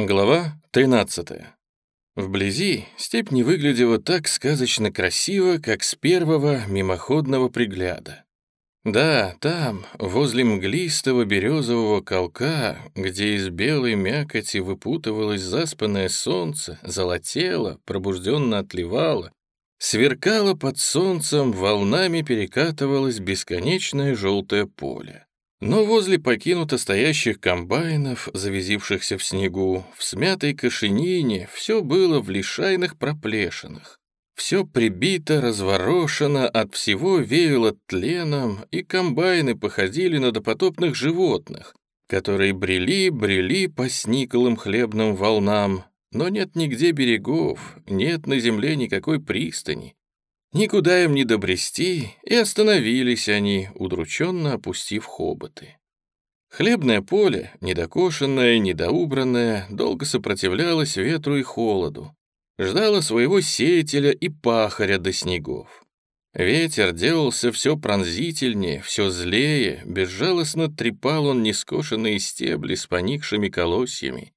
Глава 13. Вблизи степь не выглядела так сказочно красиво, как с первого мимоходного пригляда. Да, там, возле мглистого березового колка, где из белой мякоти выпутывалось заспанное солнце, золотело, пробужденно отливало, сверкало под солнцем, волнами перекатывалось бесконечное желтое поле. Но возле покинуто стоящих комбайнов, завизившихся в снегу, в смятой кошенине все было в лишайных проплешинах. Все прибито, разворошено, от всего веяло тленом, и комбайны походили на допотопных животных, которые брели, брели по сниколым хлебным волнам, но нет нигде берегов, нет на земле никакой пристани, Никуда им не добрести, и остановились они, удрученно опустив хоботы. Хлебное поле, недокошенное, недоубранное, долго сопротивлялось ветру и холоду, ждало своего сеятеля и пахаря до снегов. Ветер делался все пронзительнее, все злее, безжалостно трепал он нескошенные стебли с поникшими колосьями,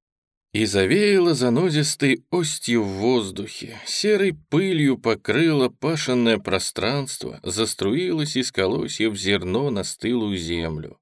и завеяло занозистой остью в воздухе, серой пылью покрыло пашенное пространство, заструилось из колосьев зерно на стылую землю.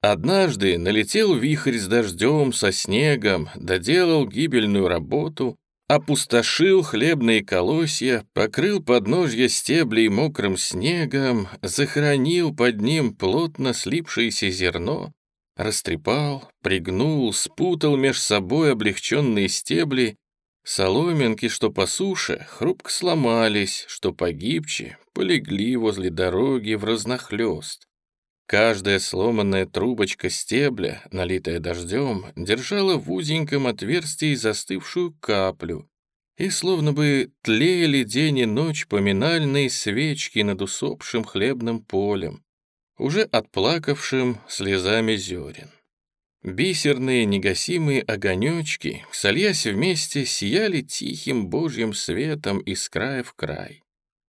Однажды налетел вихрь с дождем, со снегом, доделал гибельную работу, опустошил хлебные колосья, покрыл подножья стеблей мокрым снегом, захоронил под ним плотно слипшееся зерно, растрепал, пригнул, спутал меж собой облегченные стебли, соломинки, что по суше, хрупко сломались, что погибче, полегли возле дороги в разнохлёст. Каждая сломанная трубочка стебля, налитая дождем, держала в узеньком отверстии застывшую каплю, и словно бы тлели день и ночь поминальные свечки над усопшим хлебным полем, уже отплакавшим слезами зерен. Бисерные негасимые огонечки, сольясь вместе, сияли тихим божьим светом из края в край.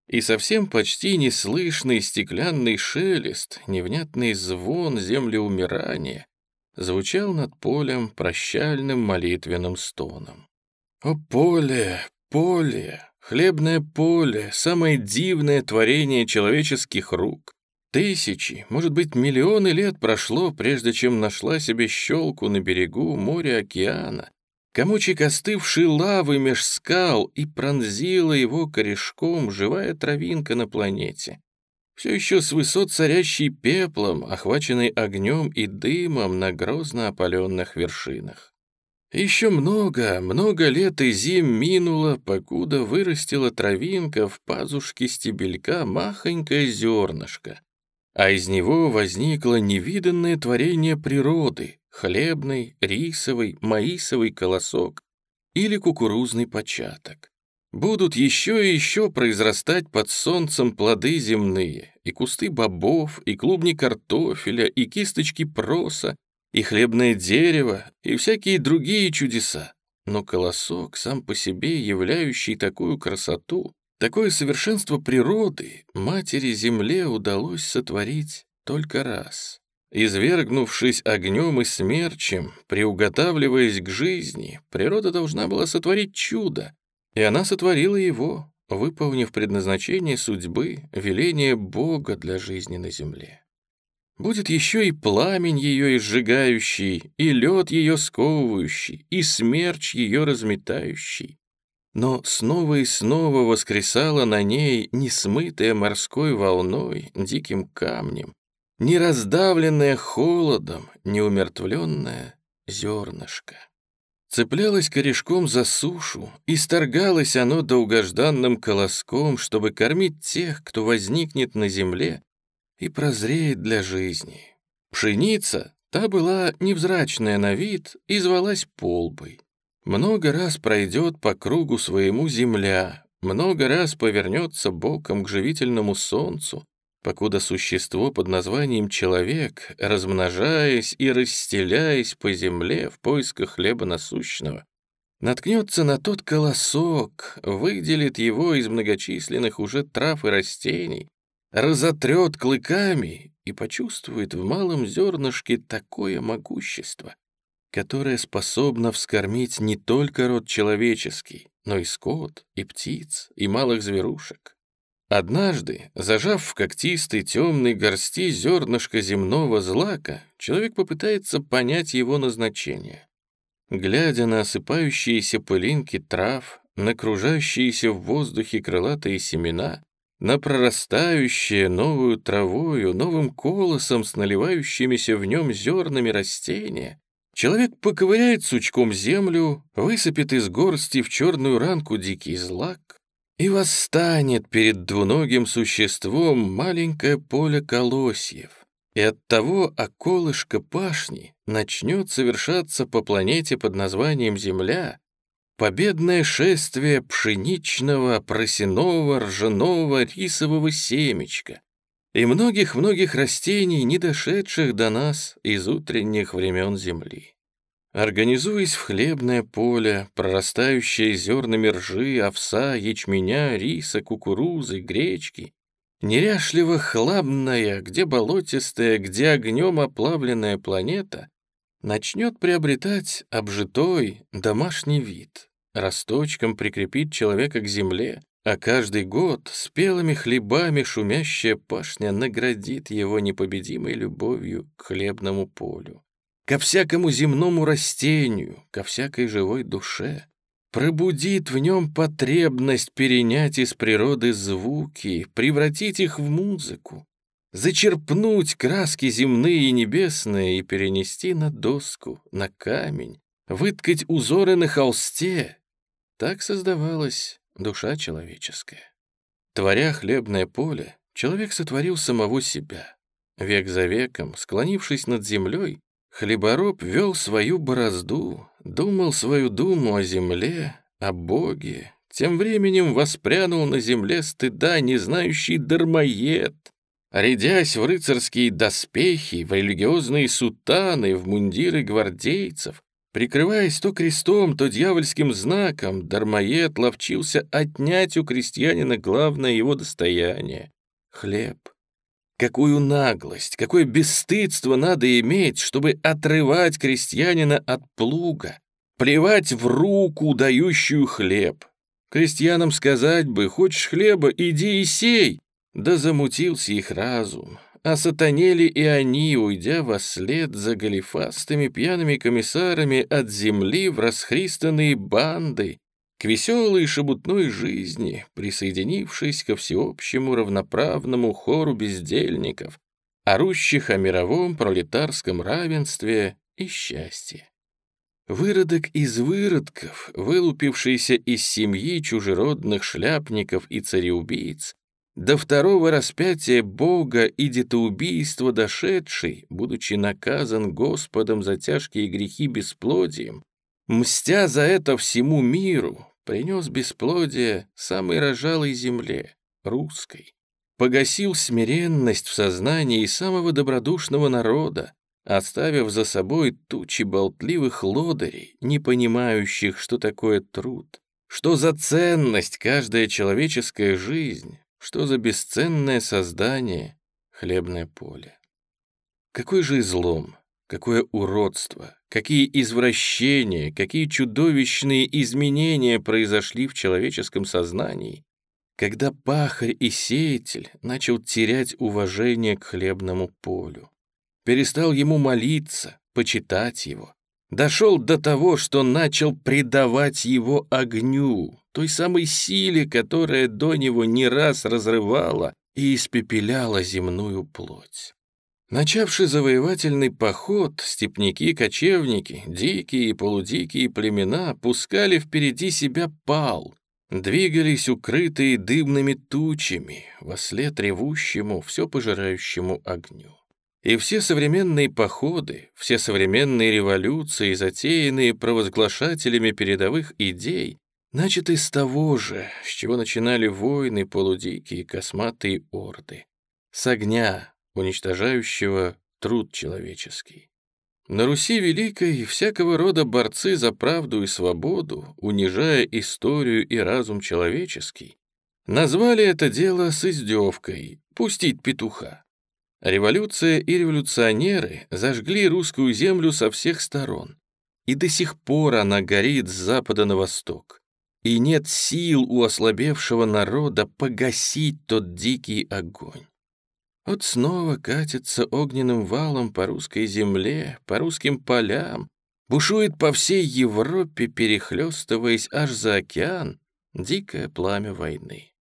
И совсем почти неслышный стеклянный шелест, невнятный звон землеумирания звучал над полем прощальным молитвенным стоном. «О поле, поле, хлебное поле, самое дивное творение человеческих рук, Тысячи, может быть, миллионы лет прошло, прежде чем нашла себе щелку на берегу моря-океана, комочек остывшей лавы меж скал и пронзила его корешком живая травинка на планете. Все еще с высот царящий пеплом, охваченный огнем и дымом на грозно опаленных вершинах. Еще много, много лет и зим минуло, покуда вырастила травинка в пазушке стебелька махонькое зернышко, а из него возникло невиданное творение природы — хлебный, рисовый, маисовый колосок или кукурузный початок. Будут еще и еще произрастать под солнцем плоды земные, и кусты бобов, и клубни картофеля, и кисточки проса, и хлебное дерево, и всякие другие чудеса. Но колосок, сам по себе являющий такую красоту, Такое совершенство природы матери-земле удалось сотворить только раз. Извергнувшись огнем и смерчем, приуготавливаясь к жизни, природа должна была сотворить чудо, и она сотворила его, выполнив предназначение судьбы, веление Бога для жизни на земле. Будет еще и пламень ее изжигающий, и лед ее сковывающий, и смерч ее разметающий, но снова и снова воскресала на ней несмытая морской волной, диким камнем, не раздавленное холодом, не умертвленное зернышко. Цеплялось корешком за сушу, и сторгалось оно долгожданным колоском, чтобы кормить тех, кто возникнет на земле и прозреет для жизни. Пшеница, та была невзрачная на вид и звалась полбой. Много раз пройдет по кругу своему земля, много раз повернется боком к живительному солнцу, покуда существо под названием человек, размножаясь и расстеляясь по земле в поисках хлеба насущного, наткнется на тот колосок, выделит его из многочисленных уже трав и растений, разотрет клыками и почувствует в малом зернышке такое могущество, которая способна вскормить не только род человеческий, но и скот, и птиц, и малых зверушек. Однажды, зажав в когтистой темной горсти зернышко земного злака, человек попытается понять его назначение. Глядя на осыпающиеся пылинки трав, на кружащиеся в воздухе крылатые семена, на прорастающее новую травою, новым колосом с наливающимися в нем зернами растения, человек поковыряет сучком землю, высыпет из горсти в черную ранку дикий злак и восстанет перед двуногим существом маленькое поле колосьев, и от того околышко пашни начнет совершаться по планете под названием Земля победное шествие пшеничного, просяного, ржаного, рисового семечка и многих-многих растений, не дошедших до нас из утренних времен земли. Организуясь в хлебное поле, прорастающее зернами ржи, овса, ячменя, риса, кукурузы, гречки, неряшливо хлабная, где болотистая, где огнем оплавленная планета, начнет приобретать обжитой домашний вид, росточком прикрепить человека к земле, а каждый год спелыми хлебами шумящая пашня наградит его непобедимой любовью к хлебному полю, ко всякому земному растению, ко всякой живой душе, пробудит в нем потребность перенять из природы звуки, превратить их в музыку, зачерпнуть краски земные и небесные и перенести на доску, на камень, выткать узоры на холсте. Так создавалась душа человеческая. Творя хлебное поле, человек сотворил самого себя. Век за веком, склонившись над землей, хлебороб вел свою борозду, думал свою думу о земле, о Боге. Тем временем воспрянул на земле стыда не знающий дармоед, рядясь в рыцарские доспехи, в религиозные сутаны, в мундиры гвардейцев, Прикрываясь то крестом, то дьявольским знаком, дармоед ловчился отнять у крестьянина главное его достояние — хлеб. Какую наглость, какое бесстыдство надо иметь, чтобы отрывать крестьянина от плуга, плевать в руку, дающую хлеб. Крестьянам сказать бы, хочешь хлеба, иди и сей. Да замутился их разум, а сатанели и они, уйдя во след за галифастыми пьяными комиссарами от земли в расхристанные банды, к веселой шебутной жизни, присоединившись ко всеобщему равноправному хору бездельников, орущих о мировом пролетарском равенстве и счастье. Выродок из выродков, вылупившийся из семьи чужеродных шляпников и цареубийц, до второго распятия Бога и детоубийства дошедший, будучи наказан Господом за тяжкие грехи бесплодием, мстя за это всему миру, принес бесплодие самой рожалой земле, русской, погасил смиренность в сознании самого добродушного народа, оставив за собой тучи болтливых лодырей, не понимающих, что такое труд, что за ценность каждая человеческая жизнь, что за бесценное создание хлебное поле? Какой же излом, какое уродство, какие извращения, какие чудовищные изменения произошли в человеческом сознании, когда пахарь и сеятель начал терять уважение к хлебному полю, перестал ему молиться, почитать его, дошел до того, что начал предавать его огню, той самой силе, которая до него не раз разрывала и испепеляла земную плоть. Начавший завоевательный поход, степняки-кочевники, дикие и полудикие племена пускали впереди себя пал, двигались укрытые дымными тучами, во след ревущему, все пожирающему огню. И все современные походы, все современные революции, затеянные провозглашателями передовых идей, начаты с того же, с чего начинали войны полудикие косматые орды. С огня, уничтожающего труд человеческий. На Руси Великой всякого рода борцы за правду и свободу, унижая историю и разум человеческий, назвали это дело с издевкой «пустить петуха». Революция и революционеры зажгли русскую землю со всех сторон. и до сих пор она горит с запада на восток. И нет сил у ослабевшего народа погасить тот дикий огонь. Вот снова катится огненным валом по русской земле, по русским полям, бушует по всей Европе, перехлестываясь аж за океан, дикое пламя войны.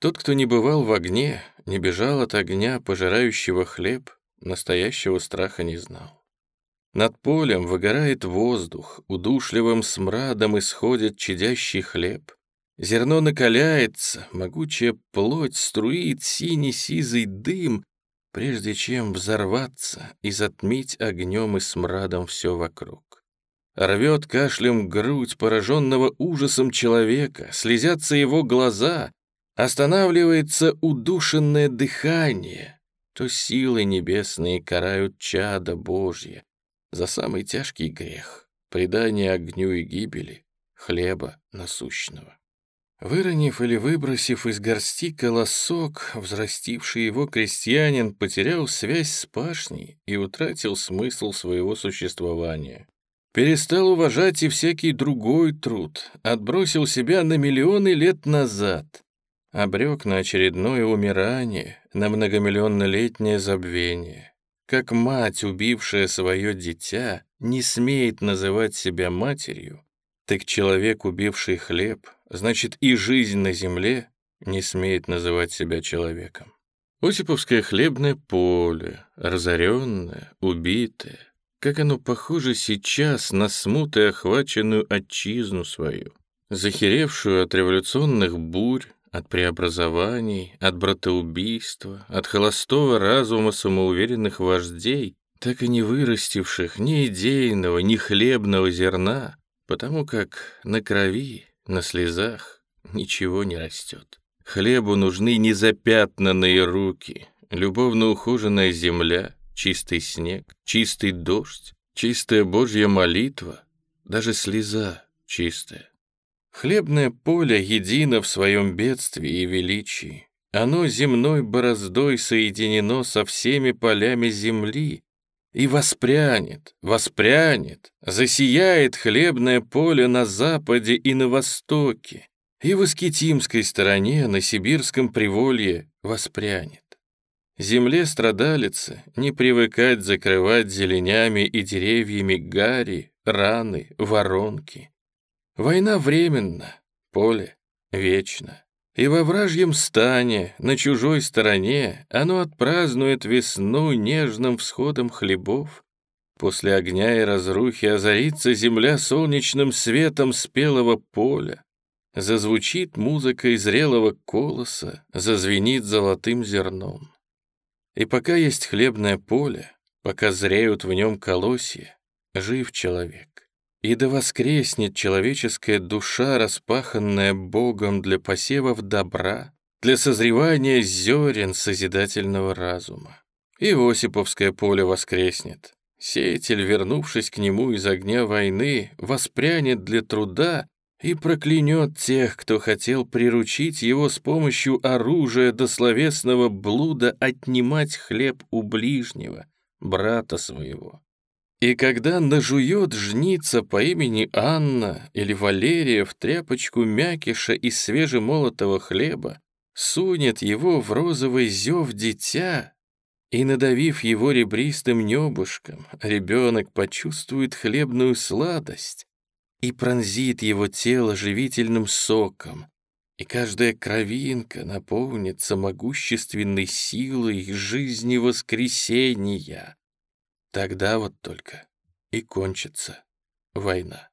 Тот, кто не бывал в огне, не бежал от огня, пожирающего хлеб, настоящего страха не знал. Над полем выгорает воздух, удушливым смрадом исходит чадящий хлеб. Зерно накаляется, могучая плоть струит синий-сизый дым, прежде чем взорваться и затмить огнем и смрадом все вокруг. Рвет кашлем грудь пораженного ужасом человека, слезятся его глаза, останавливается удушенное дыхание, то силы небесные карают чада Божье, за самый тяжкий грех — предание огню и гибели, хлеба насущного. Выронив или выбросив из горсти колосок, взрастивший его крестьянин потерял связь с пашней и утратил смысл своего существования. Перестал уважать и всякий другой труд, отбросил себя на миллионы лет назад, обрек на очередное умирание, на многомиллионнолетнее забвение. Как мать, убившая свое дитя, не смеет называть себя матерью, так человек, убивший хлеб, значит и жизнь на земле не смеет называть себя человеком. Осиповское хлебное поле, разоренное, убитое, как оно похоже сейчас на смутой охваченную отчизну свою, захеревшую от революционных бурь, от преобразований, от братоубийства, от холостого разума самоуверенных вождей, так и не вырастивших ни идейного, ни хлебного зерна, потому как на крови, на слезах ничего не растет. Хлебу нужны незапятнанные руки, любовно ухоженная земля, чистый снег, чистый дождь, чистая Божья молитва, даже слеза чистая. Хлебное поле едино в своем бедствии и величии. Оно земной бороздой соединено со всеми полями земли и воспрянет, воспрянет, засияет хлебное поле на западе и на востоке, и в Искитимской стороне, на Сибирском приволье воспрянет. Земле страдалицы не привыкать закрывать зеленями и деревьями гари, раны, воронки. Война временна, поле вечно. И во вражьем стане, на чужой стороне, оно отпразднует весну нежным всходом хлебов. После огня и разрухи озарится земля солнечным светом спелого поля. Зазвучит музыка зрелого колоса, зазвенит золотым зерном. И пока есть хлебное поле, пока зреют в нем колосья, жив человек. И да воскреснет человеческая душа, распаханная Богом для посевов добра, для созревания зерен созидательного разума. И Осиповское поле воскреснет. Сеятель, вернувшись к нему из огня войны, воспрянет для труда и проклянет тех, кто хотел приручить его с помощью оружия до словесного блуда отнимать хлеб у ближнего, брата своего. И когда нажует жница по имени Анна или Валерия в тряпочку мякиша из свежемолотого хлеба, сунет его в розовый зев дитя, и, надавив его ребристым небушком, ребенок почувствует хлебную сладость и пронзит его тело живительным соком, и каждая кровинка наполнится могущественной силой жизни воскресения. Тогда вот только и кончится война.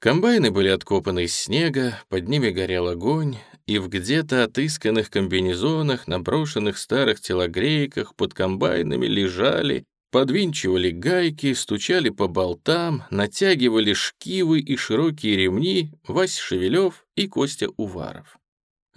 Комбайны были откопаны из снега, под ними горел огонь, и в где-то отысканных комбинезонах, наброшенных старых телогрейках под комбайнами лежали, подвинчивали гайки, стучали по болтам, натягивали шкивы и широкие ремни Вась Шевелев и Костя Уваров.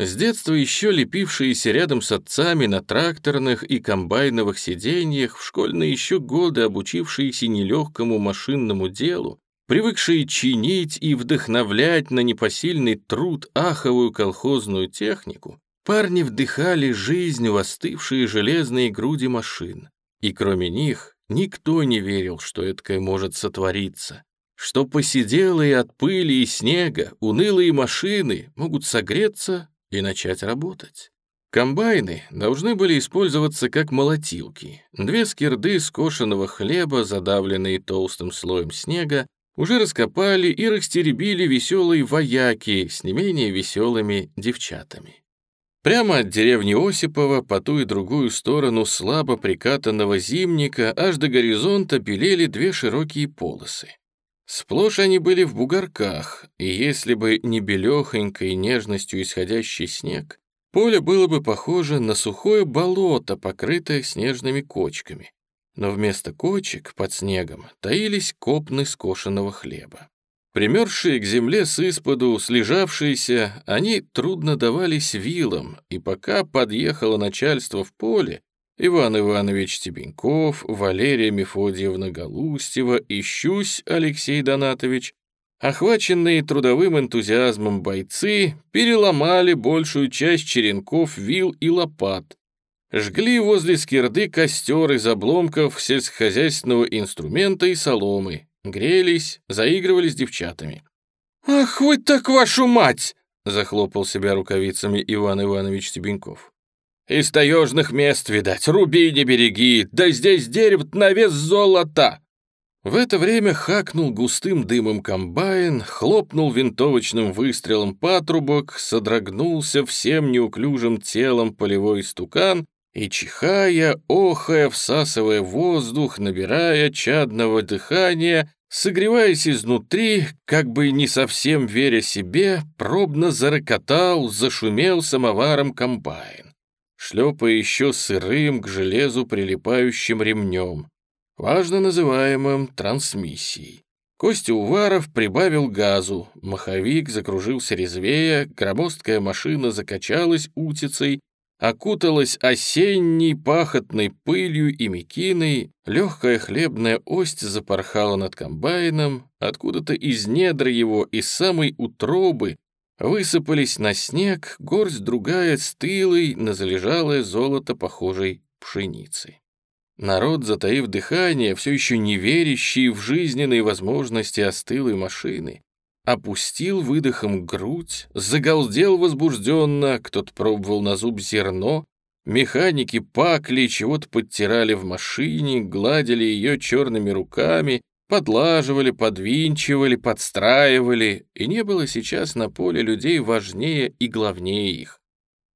С детства еще лепившиеся рядом с отцами на тракторных и комбайновых сиденьях, в школьные еще годы обучившиеся нелегкому машинному делу, привыкшие чинить и вдохновлять на непосильный труд аховую колхозную технику, парни вдыхали жизнь в остывшие железные груди машин. И кроме них никто не верил, что это может сотвориться, что посиделые от пыли и снега унылые машины могут согреться и начать работать. Комбайны должны были использоваться как молотилки. Две скирды скошенного хлеба, задавленные толстым слоем снега, уже раскопали и растеребили веселые вояки с не менее веселыми девчатами. Прямо от деревни Осипова по ту и другую сторону слабо прикатанного зимника аж до горизонта белели две широкие полосы. Сплошь они были в бугорках, и если бы не белехонькой нежностью исходящий снег, поле было бы похоже на сухое болото, покрытое снежными кочками. Но вместо кочек под снегом таились копны скошенного хлеба. Примерзшие к земле с исподу, слежавшиеся, они трудно давались вилам, и пока подъехало начальство в поле, Иван Иванович Тебеньков, Валерия Мефодьевна Галустьева и Щусь Алексей Донатович, охваченные трудовым энтузиазмом бойцы, переломали большую часть черенков вил и лопат, жгли возле скирды костер из обломков сельскохозяйственного инструмента и соломы, грелись, заигрывали с девчатами. «Ах вы так вашу мать!» — захлопал себя рукавицами Иван Иванович Тебеньков. «Из таежных мест, видать, руби не береги, да здесь дерево на вес золота!» В это время хакнул густым дымом комбайн, хлопнул винтовочным выстрелом патрубок, содрогнулся всем неуклюжим телом полевой стукан и, чихая, охая, всасывая воздух, набирая чадного дыхания, согреваясь изнутри, как бы не совсем веря себе, пробно зарокотал, зашумел самоваром комбайн, шлепая еще сырым к железу прилипающим ремнем, важно называемым трансмиссией. Костя Уваров прибавил газу, маховик закружился резвее, громоздкая машина закачалась утицей, окуталась осенней пахотной пылью и мекиной, легкая хлебная ость запорхала над комбайном, откуда-то из недр его, из самой утробы, высыпались на снег горсть другая стылой на залежалое золото похожей пшеницы. Народ, затаив дыхание, все еще не верящий в жизненные возможности остылой машины, опустил выдохом грудь, загалдел возбужденно, кто-то пробовал на зуб зерно, механики пакли, чего-то подтирали в машине, гладили ее черными руками, подлаживали, подвинчивали, подстраивали, и не было сейчас на поле людей важнее и главнее их.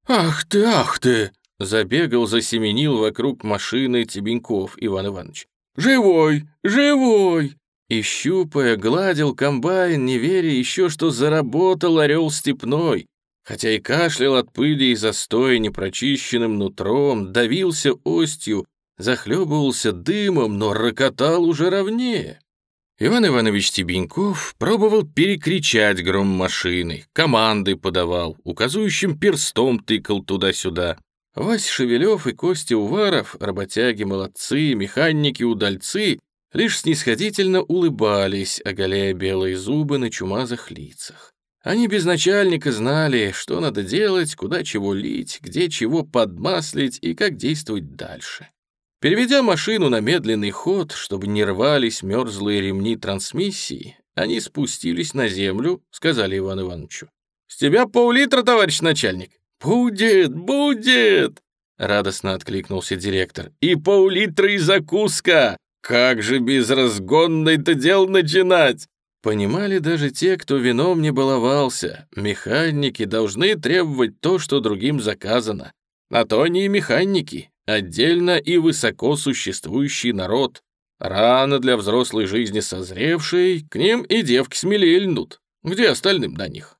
«Ах ты, ах ты!» — забегал, засеменил вокруг машины Тебеньков Иван Иванович. «Живой! Живой! И, щупая, гладил комбайн, не веря еще, что заработал орел степной, хотя и кашлял от пыли и застоя непрочищенным нутром, давился остью, захлебывался дымом, но рокотал уже ровнее. Иван Иванович Тебеньков пробовал перекричать гром машины, команды подавал, указующим перстом тыкал туда-сюда. Вась Шевелев и Костя Уваров, работяги молодцы, механики-удальцы, лишь снисходительно улыбались, оголяя белые зубы на чумазых лицах. Они без начальника знали, что надо делать, куда чего лить, где чего подмаслить и как действовать дальше. Переведя машину на медленный ход, чтобы не рвались мерзлые ремни трансмиссии, они спустились на землю, сказали Иван Ивановичу. «С тебя пол-литра, товарищ начальник!» «Будет, будет!» — радостно откликнулся директор. «И пол-литра и закуска! Как же без разгонной-то дел начинать? Понимали даже те, кто вином не баловался. Механики должны требовать то, что другим заказано. А то они и механики, отдельно и высоко существующий народ. Рано для взрослой жизни созревший, к ним и девки смелее льнут. Где остальным до них?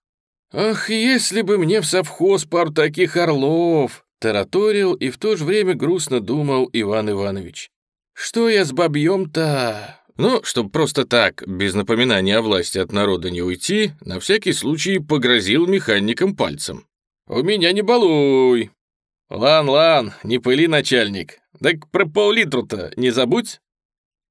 «Ах, если бы мне в совхоз пару таких орлов!» Тараторил и в то же время грустно думал Иван Иванович. Что я с бабьем-то? Ну, чтобы просто так, без напоминания о власти от народа не уйти, на всякий случай погрозил механиком пальцем. «У меня не балуй!» «Лан, лан, не пыли, начальник. Так про пол-литру-то не забудь!»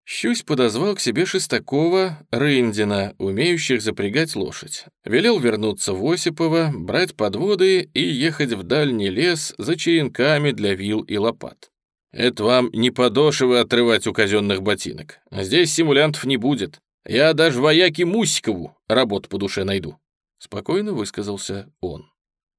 Щусь подозвал к себе Шестакова, Рындина, умеющих запрягать лошадь. Велел вернуться в Осипово, брать подводы и ехать в дальний лес за черенками для вил и лопат. Это вам не подошвы отрывать у казенных ботинок. Здесь симулянтов не будет. Я даже вояке Мусикову работу по душе найду», — спокойно высказался он.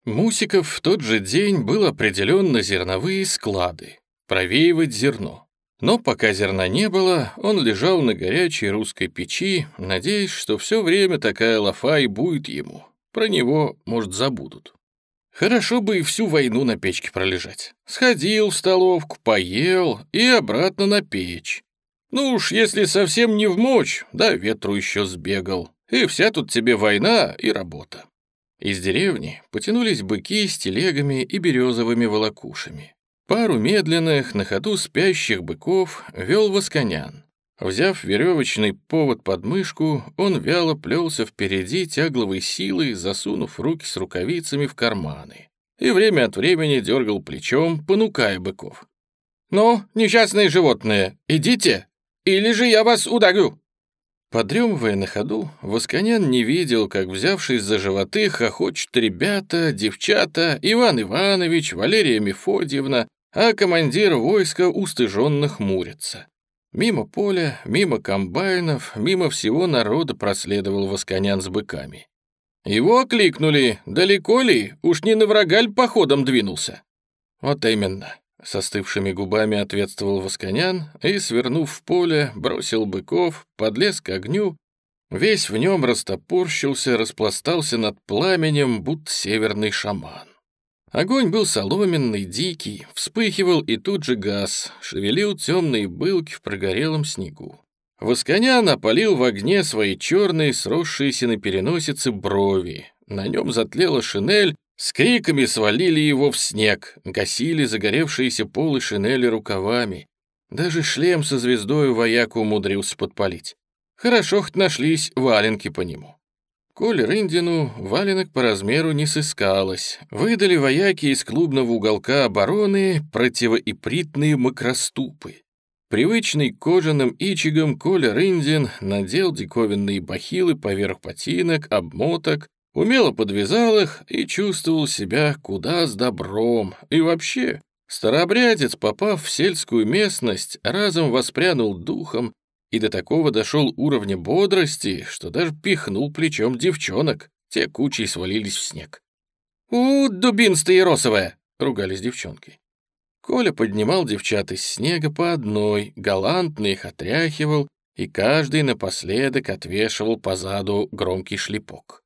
Мусиков в тот же день был определен на зерновые склады, провеивать зерно. Но пока зерна не было, он лежал на горячей русской печи, надеясь, что все время такая лафа и будет ему. Про него, может, забудут. Хорошо бы и всю войну на печке пролежать. Сходил в столовку, поел и обратно на печь. Ну уж, если совсем не в мочь, да ветру еще сбегал. И вся тут тебе война и работа. Из деревни потянулись быки с телегами и березовыми волокушами. Пару медленных, на ходу спящих быков вел Восконян. Взяв веревочный повод под мышку, он вяло плелся впереди тягловой силой, засунув руки с рукавицами в карманы. И время от времени дергал плечом, понукая быков. «Ну, несчастные животные, идите, или же я вас ударю!» Подремывая на ходу, Восконян не видел, как, взявшись за животы, хохочут ребята, девчата, Иван Иванович, Валерия Мефодьевна, а командир войска устыженно хмурится. Мимо поля, мимо комбайнов, мимо всего народа проследовал Восконян с быками. Его окликнули, далеко ли, уж не на врага ли походом двинулся? Вот именно. С остывшими губами ответствовал Восконян и, свернув в поле, бросил быков, подлез к огню, весь в нем растопорщился, распластался над пламенем, будто северный шаман. Огонь был соломенный, дикий, вспыхивал и тут же газ, шевелил темные былки в прогорелом снегу. Восконян опалил в огне свои черные, сросшиеся на переносице брови. На нем затлела шинель, с криками свалили его в снег, гасили загоревшиеся полы шинели рукавами. Даже шлем со звездой вояку умудрился подпалить. Хорошо хоть нашлись валенки по нему. Коле Рындину валенок по размеру не сыскалось. Выдали вояки из клубного уголка обороны противоипритные макроступы. Привычный кожаным ичигам Коля Рындин надел диковинные бахилы поверх ботинок, обмоток, умело подвязал их и чувствовал себя куда с добром. И вообще, старообрядец, попав в сельскую местность, разом воспрянул духом и до такого дошел уровня бодрости, что даже пихнул плечом девчонок, те кучей свалились в снег. «У, дубинстая росовая!» — ругались девчонки. Коля поднимал девчат из снега по одной, галантно их отряхивал, и каждый напоследок отвешивал по заду громкий шлепок.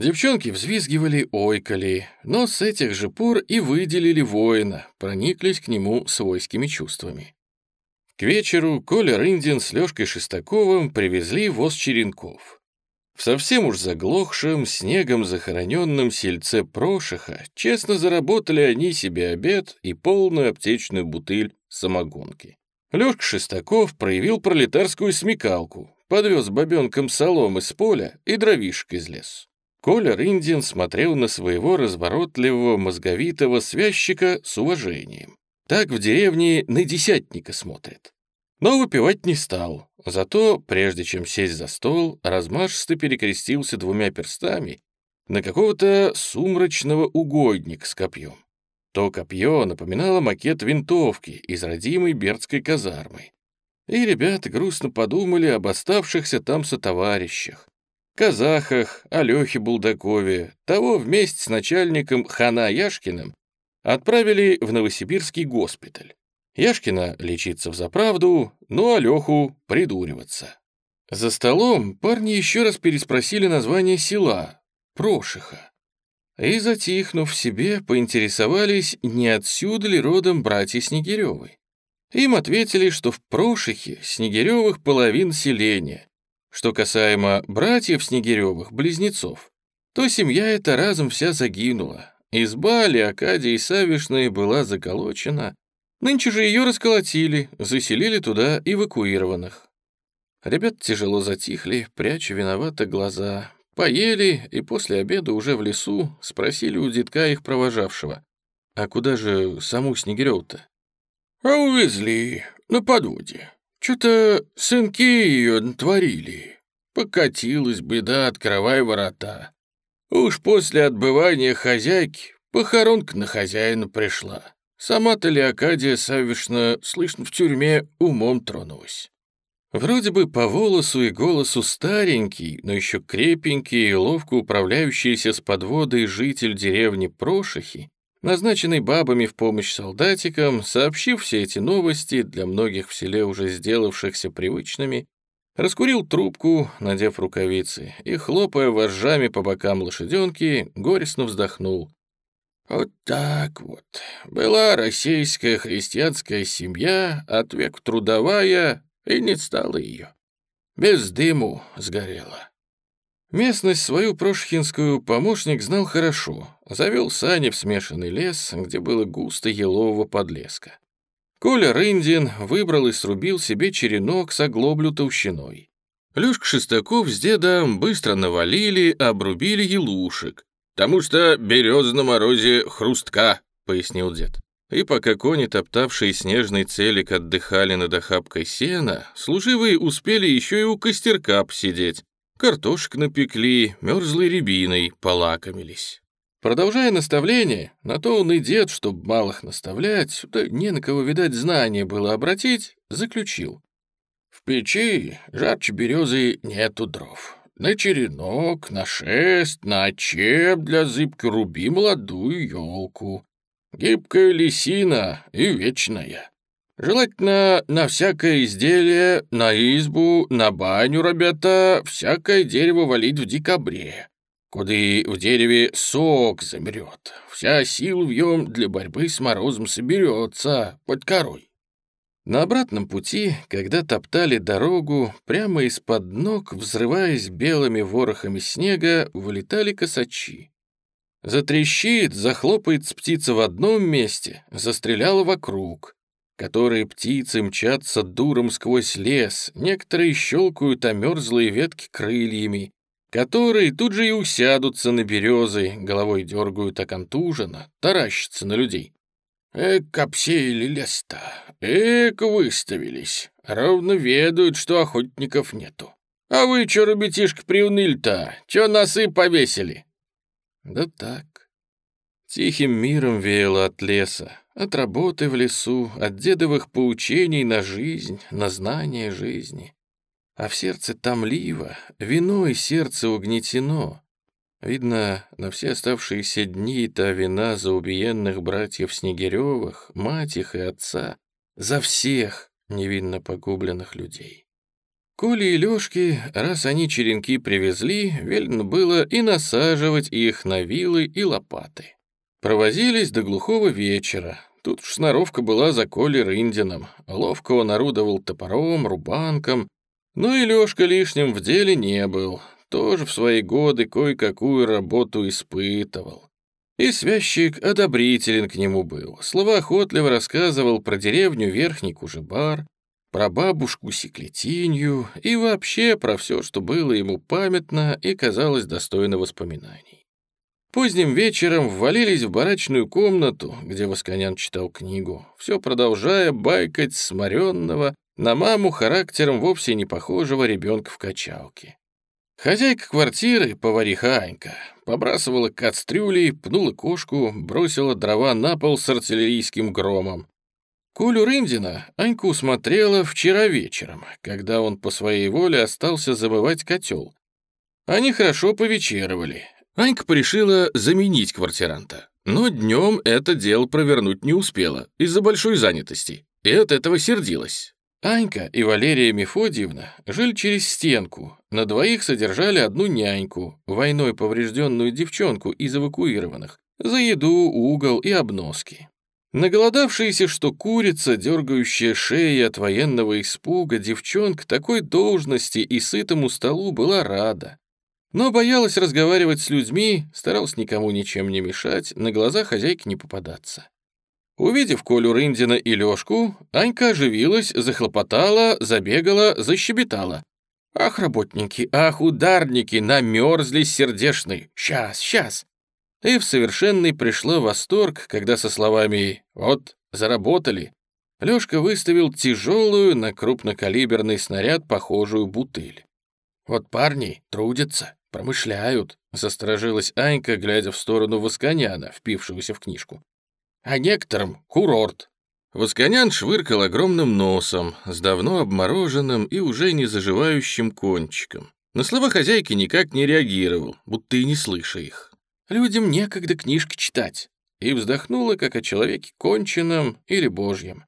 Девчонки взвизгивали, ойкали, но с этих же пор и выделили воина, прониклись к нему свойскими чувствами. К вечеру Коля Рындин с Лёшкой Шестаковым привезли воз черенков. В совсем уж заглохшем, снегом захороненном сельце Прошиха честно заработали они себе обед и полную аптечную бутыль самогонки. Лёшка Шестаков проявил пролетарскую смекалку, подвез бабёнкам соломы с поля и дровишек из лесу. Коля Рындин смотрел на своего разворотливого мозговитого связчика с уважением. Так в деревне на десятника смотрят. Но выпивать не стал. Зато, прежде чем сесть за стол, размашисто перекрестился двумя перстами на какого-то сумрачного угодника с копьем. То копье напоминало макет винтовки из родимой бердской казармы. И ребята грустно подумали об оставшихся там сотоварищах, казахах, Алёхе Булдакове, того вместе с начальником Хана Яшкиным отправили в Новосибирский госпиталь. Яшкина лечиться в заправду, ну а Леху придуриваться. За столом парни еще раз переспросили название села — Прошиха. И, затихнув в себе, поинтересовались, не отсюда ли родом братья Снегиревы. Им ответили, что в Прошихе Снегиревых половин селения, что касаемо братьев Снегиревых, близнецов, то семья эта разом вся загинула. Изба Леокадии Савишной была заколочена, нынче же ее расколотили, заселили туда эвакуированных. Ребят тяжело затихли, пряча виновато глаза. Поели и после обеда уже в лесу спросили у детка их провожавшего. «А куда же саму Снегирёву-то?» «А увезли на подводе. Что-то сынки ее натворили. Покатилась беда, открывай ворота. Уж после отбывания хозяйки похоронка на хозяина пришла. Сама-то Леокадия Савишна, слышно, в тюрьме умом тронулась. Вроде бы по волосу и голосу старенький, но еще крепенький и ловко управляющийся с подводой житель деревни Прошихи, назначенный бабами в помощь солдатикам, сообщив все эти новости, для многих в селе уже сделавшихся привычными, раскурил трубку, надев рукавицы, и, хлопая вожжами по бокам лошаденки, горестно вздохнул. Вот так вот. Была российская христианская семья, от век трудовая, и не стало ее. Без дыму сгорела. Местность свою прошхинскую помощник знал хорошо. Завел сани в смешанный лес, где было густо елового подлеска. Коля Рындин выбрал и срубил себе черенок с оглоблю толщиной. Лёшка Шестаков с дедом быстро навалили, обрубили елушек. «Потому что береза на морозе хрустка», — пояснил дед. И пока кони, топтавшие снежный целик, отдыхали над охапкой сена, служивые успели еще и у костерка посидеть. Картошек напекли, мерзлой рябиной полакомились. Продолжая наставление, на то он и дед, чтоб малых наставлять, да не на кого, видать, знание было обратить, заключил. В печи жарче березы нету дров. На черенок, на шест, на чеп для зыбки руби молодую елку. Гибкая лисина и вечная. Желательно на всякое изделие, на избу, на баню, ребята, всякое дерево валить в декабре, куда в дереве сок замрет. Вся сила в нем для борьбы с морозом соберется под корой. На обратном пути, когда топтали дорогу, прямо из-под ног, взрываясь белыми ворохами снега, вылетали косачи. Затрещит, захлопает птица в одном месте, застреляла вокруг. Которые птицы мчатся дуром сквозь лес, некоторые щелкают о мерзлые ветки крыльями, которые тут же и усядутся на березы, головой дергают оконтуженно, таращатся на людей. Эк, обсеяли лес-то, эк, выставились, ровно ведают, что охотников нету. А вы чё, ребятишка, приуныли-то? Чё носы повесили? Да так. Тихим миром веяло от леса, от работы в лесу, от дедовых поучений на жизнь, на знание жизни. А в сердце томливо, виной сердце угнетено. Видно, на все оставшиеся дни та вина за убиенных братьев Снегиревых, мать их и отца, за всех невинно погубленных людей. Коли и Лёшки, раз они черенки привезли, велено было и насаживать их на вилы и лопаты. Провозились до глухого вечера. Тут уж сноровка была за Колей Рындином. Ловко он орудовал топором, рубанком. Но и Лёшка лишним в деле не был. Тоже в свои годы кое-какую работу испытывал. И связчик одобрителен к нему был. Словоохотливо рассказывал про деревню Верхний Кужебар, про бабушку Секлетинью и вообще про все, что было ему памятно и казалось достойно воспоминаний. Поздним вечером ввалились в барачную комнату, где Восконян читал книгу, все продолжая байкать сморенного, на маму характером вовсе не похожего ребенка в качалке. Хозяйка квартиры, повариха Анька, побрасывала кастрюли, пнула кошку, бросила дрова на пол с артиллерийским громом. Колю Рындина Анька усмотрела вчера вечером, когда он по своей воле остался забывать котел. Они хорошо повечеровали. Анька порешила заменить квартиранта. Но днем это дело провернуть не успела из-за большой занятости, и от этого сердилась. Анька и Валерия Мефодиевна жили через стенку, на двоих содержали одну няньку, войной поврежденную девчонку из эвакуированных, за еду, угол и обноски. Наголодавшаяся, что курица, дергающая шеи от военного испуга, девчонка такой должности и сытому столу была рада. Но боялась разговаривать с людьми, старалась никому ничем не мешать, на глаза хозяйки не попадаться. Увидев Колю Рындина и Лёшку, Анька оживилась, захлопотала, забегала, защебетала. «Ах, работники, ах, ударники, намерзлись сердешные! Сейчас, сейчас! и в совершенный пришла восторг, когда со словами «Вот, заработали», Лёшка выставил тяжелую на крупнокалиберный снаряд похожую бутыль. «Вот парни трудятся, промышляют», — засторожилась Анька, глядя в сторону Восконяна, впившегося в книжку. «А некоторым курорт. Восконян швыркал огромным носом, с давно обмороженным и уже не заживающим кончиком. На слова хозяйки никак не реагировал, будто и не слыша их. «Людям некогда книжки читать», и вздохнула, как о человеке конченном или божьем.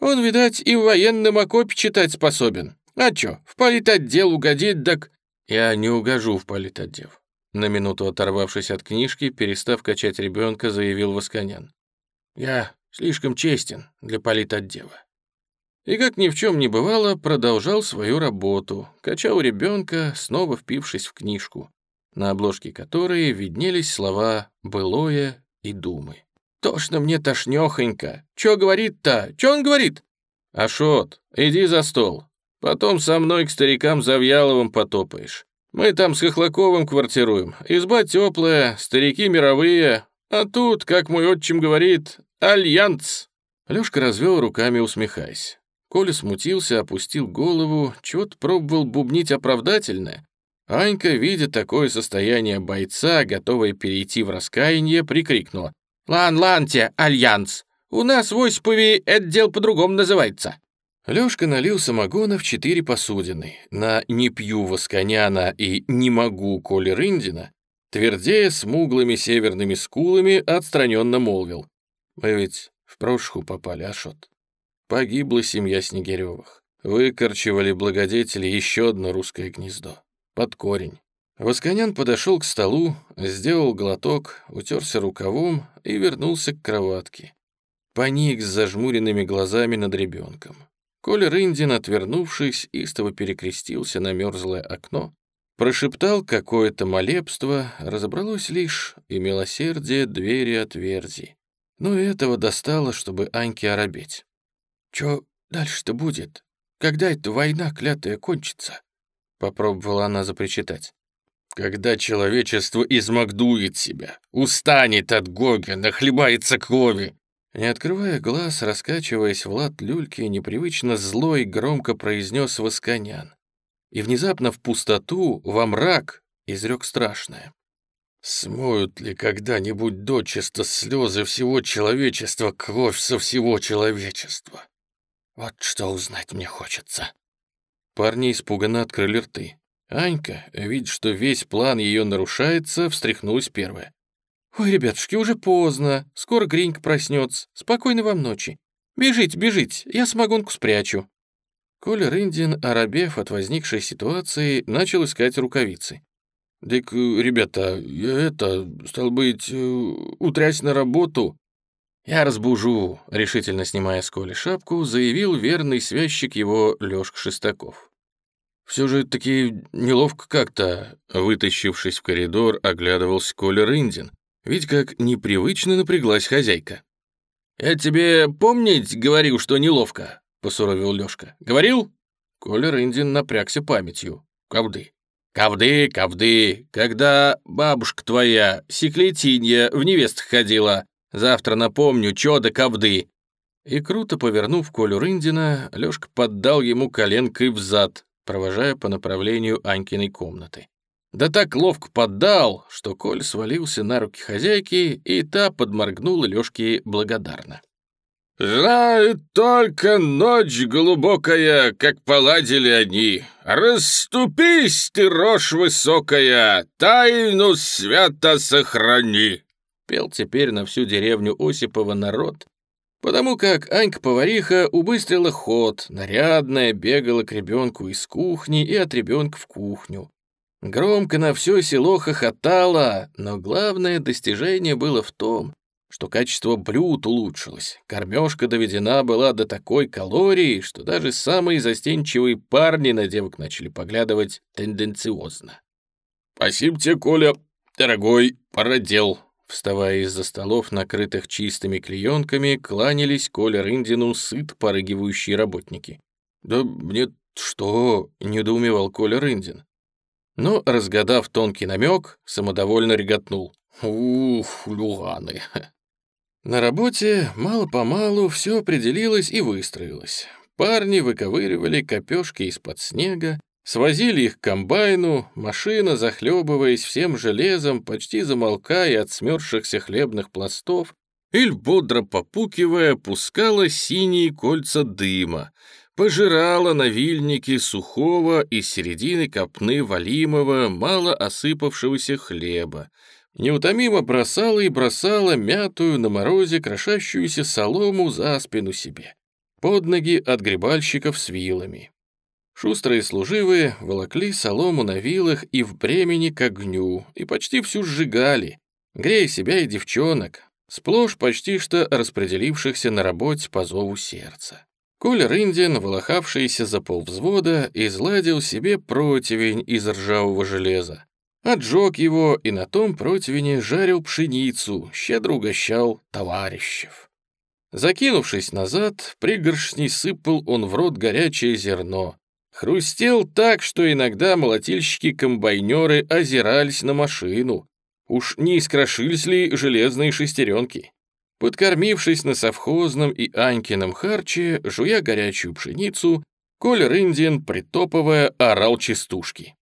«Он, видать, и в военном окопе читать способен. А чё, в политотдел угодит, так...» «Я не угожу в политотдел», на минуту оторвавшись от книжки, перестав качать ребенка, заявил Восконян. «Я слишком честен для политотдела». И как ни в чем не бывало, продолжал свою работу, качал ребенка, снова впившись в книжку, на обложке которой виднелись слова «былое» и «думы». «Тошно мне тошнёхонько. Чё говорит-то? Чё он говорит?» «Ашот, иди за стол. Потом со мной к старикам Завьяловым потопаешь. Мы там с Хохлаковым квартируем. Изба теплая, старики мировые. А тут, как мой отчим говорит, альянс». Лёшка развел руками, усмехаясь. Коля смутился, опустил голову, чего-то пробовал бубнить оправдательное. Анька, видя такое состояние бойца, готовая перейти в раскаяние, прикрикнула. «Лан, ланте, альянс! У нас в Осипове это дело по-другому называется!» Лёшка налил самогона в четыре посудины. На «не пью Восконяна» и «не могу» Коли Рындина, твердея смуглыми северными скулами, отстраненно молвил. «Мы ведь в прошку попали, Ашот. Погибла семья Снегирёвых. Выкорчевали благодетели еще одно русское гнездо. Под корень. Восконян подошел к столу, сделал глоток, утерся рукавом и вернулся к кроватке. Паник с зажмуренными глазами над ребенком. Коля Рындин, отвернувшись, истово перекрестился на мерзлое окно, прошептал какое-то молебство, разобралось лишь и милосердие двери отверзи. Но этого достало, чтобы Аньке оробеть. «Чё дальше-то будет? Когда эта война клятая кончится?» Попробовала она запричитать. «Когда человечество измагдует себя, устанет от горя, нахлебается крови, не открывая глаз, раскачиваясь, Влад люльки непривычно злой громко произнес Восконян. И внезапно в пустоту, во мрак, изрек страшное. «Смоют ли когда-нибудь дочисто слезы всего человечества кровь со всего человечества? Вот что узнать мне хочется». Парни испуганно открыли рты. Анька, видя, что весь план ее нарушается, встряхнулась первая. «Ой, ребятушки, уже поздно. Скоро Гринька проснется. Спокойной вам ночи. Бежите, бежите, я самогонку спрячу». Коля Рындин, оробев от возникшей ситуации, начал искать рукавицы. «Дык, ребята, я это, стал быть, э, утрясь на работу». «Я разбужу», — решительно снимая с Коли шапку, заявил верный связчик его Лёшка Шестаков. «Все же таки неловко как-то», — вытащившись в коридор, оглядывался Коля Рындин, ведь как непривычно напряглась хозяйка. «Я тебе помнить говорил, что неловко?» — посуровил Лёшка. «Говорил?» Коля Рындин напрягся памятью. «Кавды». «Кавды, кавды, когда бабушка твоя, секлетинья, в невестах ходила. Завтра напомню, чё да кавды». И круто повернув Колю Рындина, Лёшка поддал ему коленкой в зад, провожая по направлению Анькиной комнаты. Да так ловко поддал, что Коль свалился на руки хозяйки, и та подморгнула Лёшке благодарно. «Знает только ночь глубокая, как поладили они. Расступись ты, рожь высокая, тайну свято сохрани!» Пел теперь на всю деревню Осипова народ, потому как Анька-повариха убыстрила ход, нарядная, бегала к ребенку из кухни и от ребенка в кухню. Громко на все село хохотало, но главное достижение было в том, что качество блюд улучшилось. Кормежка доведена была до такой калории, что даже самые застенчивые парни на девок начали поглядывать тенденциозно. «Спасибо тебе, Коля, дорогой, породел». Вставая из-за столов, накрытых чистыми клеенками, кланялись Коля Рындину сыт порыгивающие работники. «Да мне что?» — недоумевал Коля Рындин но, разгадав тонкий намек, самодовольно реготнул. «Ух, люганы!» На работе мало-помалу все определилось и выстроилось. Парни выковыривали копешки из-под снега, свозили их к комбайну, машина, захлебываясь всем железом, почти замолкая от смерзшихся хлебных пластов, Иль, бодро попукивая, пускала синие кольца дыма, пожирала на вильнике сухого из середины копны валимого, мало осыпавшегося хлеба, неутомимо бросала и бросала мятую на морозе крошащуюся солому за спину себе, под ноги от грибальщиков с вилами. Шустрые служивые волокли солому на вилах и в бремени к огню, и почти всю сжигали, грея себя и девчонок, сплошь почти что распределившихся на работе по зову сердца. Коля Рындин, волохавшийся за полвзвода, изладил себе противень из ржавого железа. Отжег его и на том противне жарил пшеницу, щедро угощал товарищев. Закинувшись назад, пригоршней сыпал он в рот горячее зерно. Хрустел так, что иногда молотильщики-комбайнеры озирались на машину, Уж не искрошились ли железные шестеренки? Подкормившись на совхозном и Анькином харче, жуя горячую пшеницу, Коля Рындин, притопывая, орал частушки.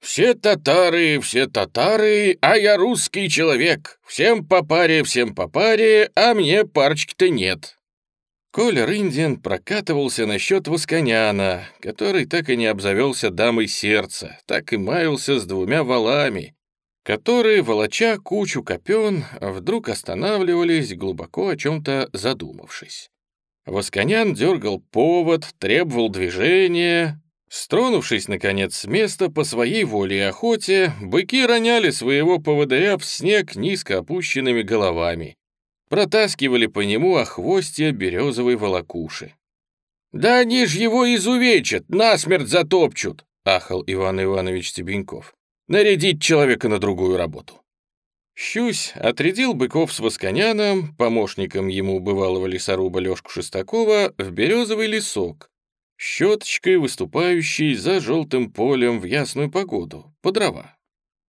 «Все татары, все татары, а я русский человек. Всем по паре, всем по паре, а мне парочки-то нет». Коля Рындин прокатывался насчет Восконяна, который так и не обзавелся дамой сердца, так и маялся с двумя валами, которые, волоча кучу копен, вдруг останавливались, глубоко о чем-то задумавшись. Восконян дергал повод, требовал движения. Стронувшись, наконец, с места по своей воле и охоте, быки роняли своего поводыря в снег низко опущенными головами. Протаскивали по нему охвостья березовой волокуши. «Да они ж его изувечат, насмерть затопчут!» — ахал Иван Иванович Стебеньков нарядить человека на другую работу. Щусь отрядил быков с Восконяном, помощником ему бывалого лесоруба Лёшку Шестакова, в березовый лесок, щеточкой выступающий за желтым полем в ясную погоду, по дрова.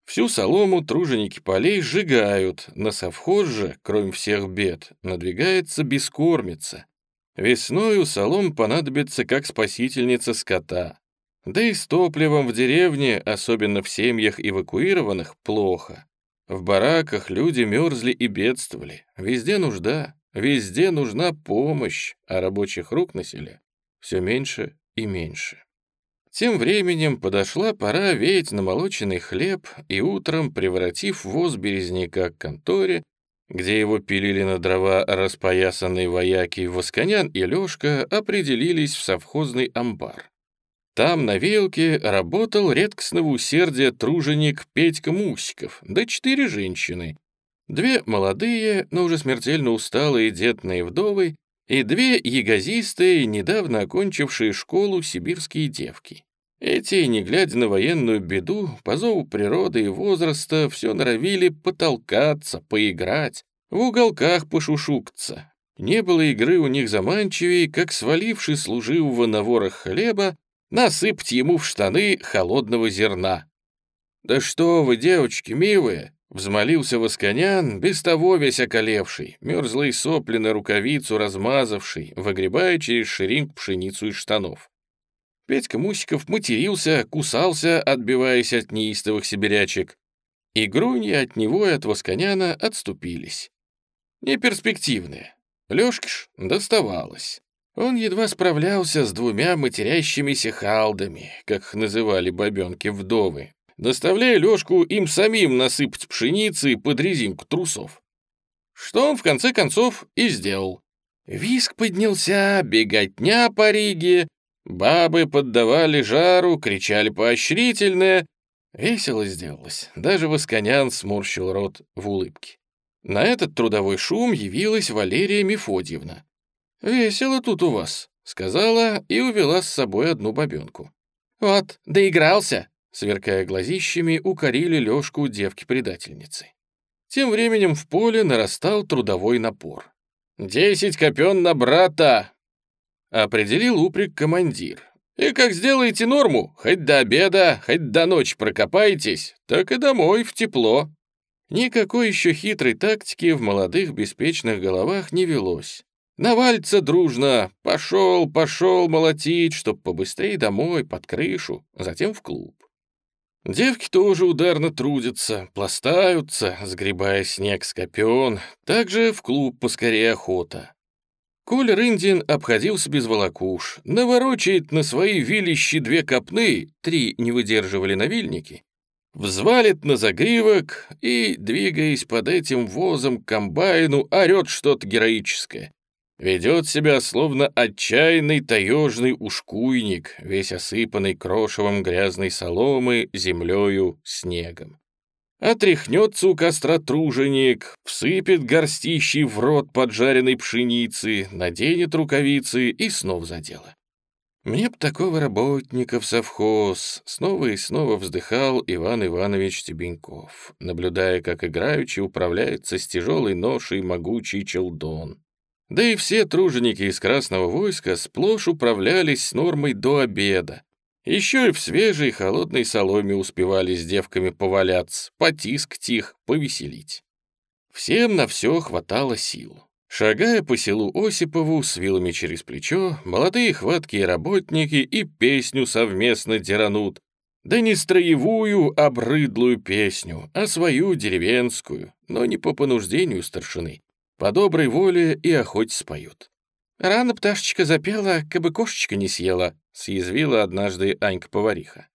Всю солому труженики полей сжигают, на совхоз же, кроме всех бед, надвигается бескормица. Весною солом понадобится как спасительница скота. Да и с топливом в деревне, особенно в семьях эвакуированных, плохо. В бараках люди мерзли и бедствовали. Везде нужда, везде нужна помощь, а рабочих рук на селе все меньше и меньше. Тем временем подошла пора веять намолоченный хлеб, и утром, превратив воз березняка к конторе, где его пилили на дрова распоясанные вояки Восконян и Лёшка, определились в совхозный амбар. Там на вилке работал редкостного усердия труженик Петька Мусиков, да четыре женщины. Две молодые, но уже смертельно усталые детные вдовы и две ягозистые, недавно окончившие школу сибирские девки. Эти, не глядя на военную беду, по зову природы и возраста, все норовили потолкаться, поиграть, в уголках пошушукаться. Не было игры у них заманчивее, как сваливший служивого на ворох хлеба, насыпать ему в штаны холодного зерна. «Да что вы, девочки милые!» — взмолился Восконян, без того весь околевший, мерзлые сопли на рукавицу размазавший, выгребая через ширинку пшеницу из штанов. Петька Мусиков матерился, кусался, отбиваясь от неистовых сибирячек. И груньи от него и от Восконяна отступились. Неперспективные. Лёшке ж доставалось. Он едва справлялся с двумя матерящимися халдами, как называли бабенки-вдовы, доставляя Лёшку им самим насыпать пшеницы под резинку трусов. Что он в конце концов и сделал. Виск поднялся, беготня по Риге, бабы поддавали жару, кричали поощрительное. Весело сделалось, даже Восконян сморщил рот в улыбке. На этот трудовой шум явилась Валерия Мефодьевна. «Весело тут у вас», — сказала и увела с собой одну бабенку. «Вот, доигрался», — сверкая глазищами, укорили Лёшку девки-предательницы. Тем временем в поле нарастал трудовой напор. «Десять копен на брата!» — определил упрек командир. «И как сделаете норму, хоть до обеда, хоть до ночи прокопаетесь, так и домой в тепло». Никакой еще хитрой тактики в молодых беспечных головах не велось. Навалится дружно, пошел, пошел молотить, чтоб побыстрее домой, под крышу, затем в клуб. Девки тоже ударно трудятся, пластаются, сгребая снег с копен. Также в клуб поскорее охота. Коля Рындин обходился без волокуш, наворочает на свои вилищи две копны, три не выдерживали навильники, взвалит на загривок и, двигаясь под этим возом к комбайну, орет что-то героическое. Ведет себя словно отчаянный таежный ушкуйник, весь осыпанный крошевом грязной соломы, землею, снегом. Отряхнется у костра труженик, всыпет горстищей в рот поджаренной пшеницы, наденет рукавицы и снова за дело. Мне б такого работника в совхоз, снова и снова вздыхал Иван Иванович Тебеньков, наблюдая, как играючи управляется с тяжелой ношей могучий челдон. Да и все труженики из Красного войска сплошь управлялись с нормой до обеда. Еще и в свежей холодной соломе успевали с девками поваляться, потискать их, повеселить. Всем на все хватало сил. Шагая по селу Осипову с вилами через плечо, молодые хваткие работники и песню совместно деранут. Да не строевую, обрыдлую песню, а свою деревенскую, но не по понуждению старшины. По доброй воле и охоть споют. «Рано пташечка запела, кабы кошечка не съела», — съязвила однажды Анька-повариха.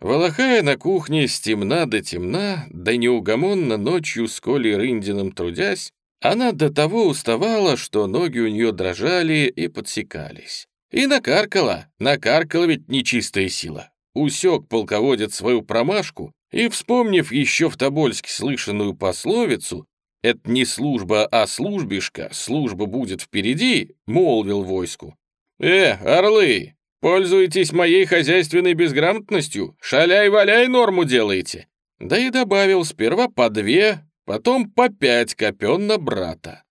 Волохая на кухне с темна до темна, да неугомонно ночью с Колей Рындиным трудясь, она до того уставала, что ноги у нее дрожали и подсекались. И накаркала, накаркала ведь нечистая сила. Усек полководец свою промашку и, вспомнив еще в Тобольске слышанную пословицу, «Это не служба, а службишка, служба будет впереди», — молвил войску. «Э, орлы, пользуетесь моей хозяйственной безграмотностью, шаляй-валяй норму делаете». Да и добавил сперва по две, потом по пять копен на брата.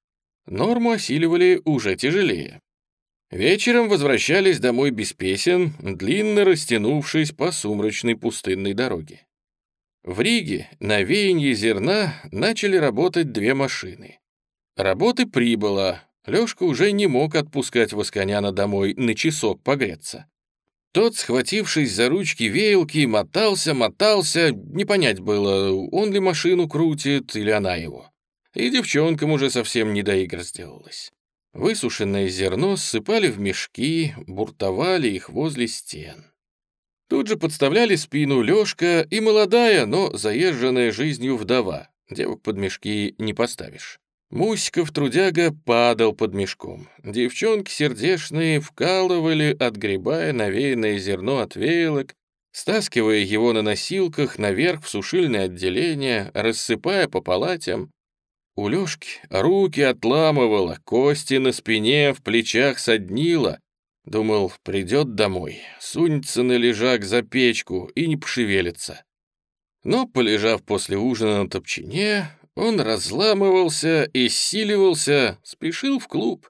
Норму осиливали уже тяжелее. Вечером возвращались домой без песен, длинно растянувшись по сумрачной пустынной дороге. В Риге на веяние зерна начали работать две машины. Работы прибыло, Лёшка уже не мог отпускать Восконяна домой на часок погреться. Тот, схватившись за ручки веялки, мотался, мотался, не понять было, он ли машину крутит или она его. И девчонкам уже совсем не до игр сделалось. Высушенное зерно ссыпали в мешки, буртовали их возле стен. Тут же подставляли спину Лёшка и молодая, но заезженная жизнью вдова. Девок под мешки не поставишь. Мусиков трудяга падал под мешком. Девчонки сердешные вкалывали, отгребая навеянное зерно от веялок, стаскивая его на носилках наверх в сушильное отделение, рассыпая по палатям. У Лёшки руки отламывало, кости на спине, в плечах соднило, Думал, придет домой, сунется на лежак за печку и не пошевелится. Но, полежав после ужина на топчине, он разламывался, и силивался, спешил в клуб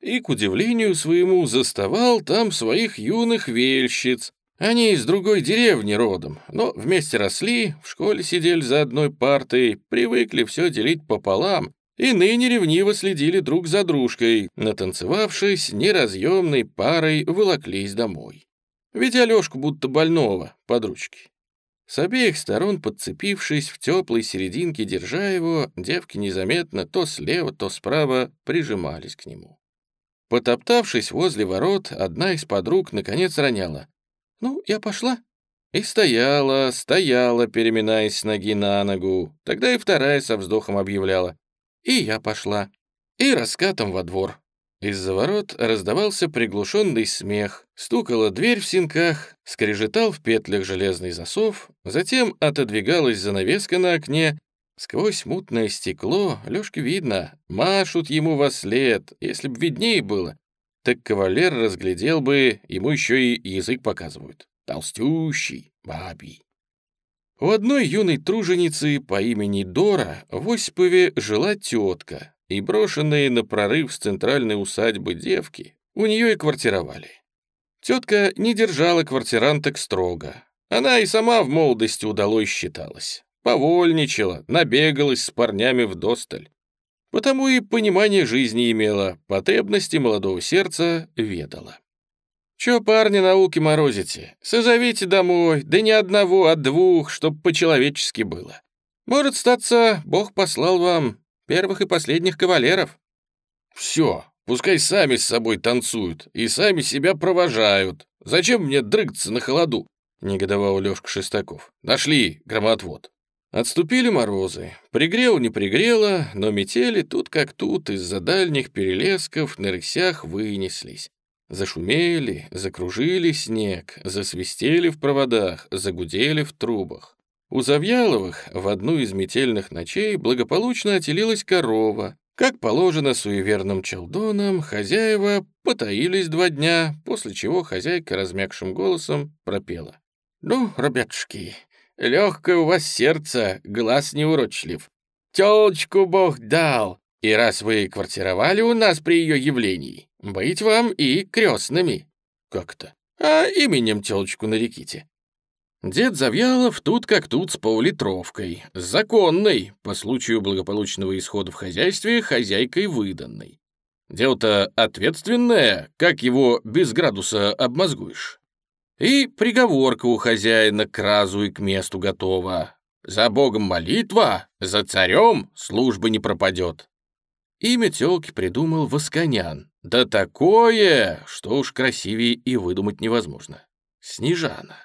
и, к удивлению своему, заставал там своих юных вельщиц. Они из другой деревни родом, но вместе росли, в школе сидели за одной партой, привыкли все делить пополам и ныне ревниво следили друг за дружкой, натанцевавшись, неразъемной парой волоклись домой. Ведь Алешку будто больного под ручки. С обеих сторон, подцепившись в теплой серединке, держа его, девки незаметно то слева, то справа прижимались к нему. Потоптавшись возле ворот, одна из подруг наконец роняла. «Ну, я пошла». И стояла, стояла, переминаясь с ноги на ногу. Тогда и вторая со вздохом объявляла. И я пошла. И раскатом во двор. Из-за ворот раздавался приглушенный смех, стукала дверь в синках, скрежетал в петлях железный засов, затем отодвигалась занавеска на окне. Сквозь мутное стекло Лёшке видно, машут ему во след, если б виднее было. Так кавалер разглядел бы, ему еще и язык показывают. Толстющий, бабий. У одной юной труженицы по имени Дора в Осипове жила тетка, и брошенные на прорыв с центральной усадьбы девки у нее и квартировали. Тетка не держала квартиранток строго. Она и сама в молодости удалой считалась. Повольничала, набегалась с парнями в досталь. Потому и понимание жизни имела, потребности молодого сердца ведала. «Чё, парни, науки морозите? Созовите домой, да не одного, а двух, чтоб по-человечески было. Может, статься, Бог послал вам первых и последних кавалеров». «Всё, пускай сами с собой танцуют и сами себя провожают. Зачем мне дрыгаться на холоду?» — негодовал Лёшка Шестаков. «Нашли громотвод». Отступили морозы. Пригрело не пригрело, но метели тут как тут из-за дальних перелесков на рысях вынеслись. Зашумели, закружили снег, засвистели в проводах, загудели в трубах. У Завьяловых в одну из метельных ночей благополучно отелилась корова. Как положено суеверным челдонам, хозяева потаились два дня, после чего хозяйка размягшим голосом пропела. «Ну, ребятушки, легкое у вас сердце, глаз неурочлив. Телочку Бог дал, и раз вы квартировали у нас при ее явлении, быть вам и крестными. Как-то. А именем телочку нареките. Дед Завьялов тут как тут с поллитровкой, законной, по случаю благополучного исхода в хозяйстве, хозяйкой выданной. Дело-то ответственное, как его без градуса обмозгуешь. И приговорка у хозяина к разу и к месту готова. За Богом молитва, за царем служба не пропадет. Имя тёлки придумал Восконян. Да такое, что уж красивее и выдумать невозможно. Снежана.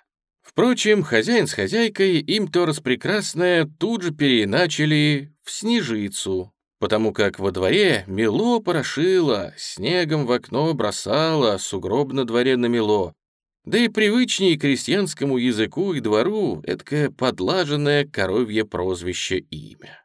Впрочем, хозяин с хозяйкой им то распрекрасное тут же переначали в Снежицу, потому как во дворе мело порошило, снегом в окно бросало, сугроб на дворе намело. Да и привычнее крестьянскому языку и двору эткое подлаженное коровье прозвище имя.